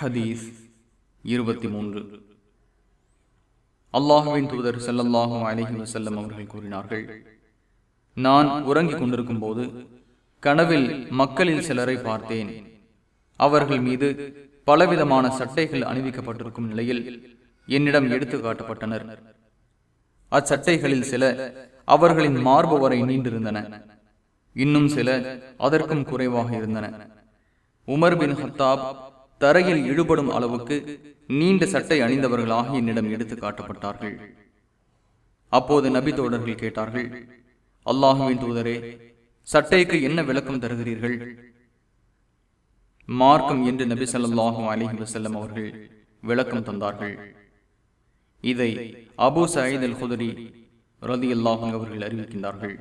ஹதீஸ் இருபத்தி மூன்று. அல்லாஹுவின் தூதர் செல்லல்லாஹும் அலஹி வசல்லம் அவர்கள் கூறினார்கள் நான் உறங்கிக் கொண்டிருக்கும் போது கனவில் மக்களில் சிலரை பார்த்தேன். அவர்கள் மீது பலவிதமான சட்டைகள் அணிவிக்கப்பட்டிருக்கும் நிலையில் என்னிடம் எடுத்து காட்டப்பட்டனர். அச்சட்டைகளில் சில அவர்களின் மார்பு வரை நீண்டிருந்தன. இன்னும் சில அதற்கும் குறைவாக இருந்தன. உமர் பின் ஹத்தாப் தரையில் இழுபடும் அளவுக்கு நீண்ட சட்டை அணிந்தவர்களாக என்னிடம் எடுத்து காட்டப்பட்டார்கள். அப்போது நபி தோழர்கள் கேட்டார்கள் அல்லாஹுவின் தூதரே சட்டைக்கு என்ன விளக்கம் தருகிறீர்கள்? மார்க்கம் என்று நபி சொல்லாஹும் அலிஹி வசல்லம் அவர்கள் விளக்கம் தந்தார்கள். இதை அபு சயீத் அல் ஹுதரி ரதி அல்லாஹும் அவர்கள் அறிவிக்கின்றார்கள்.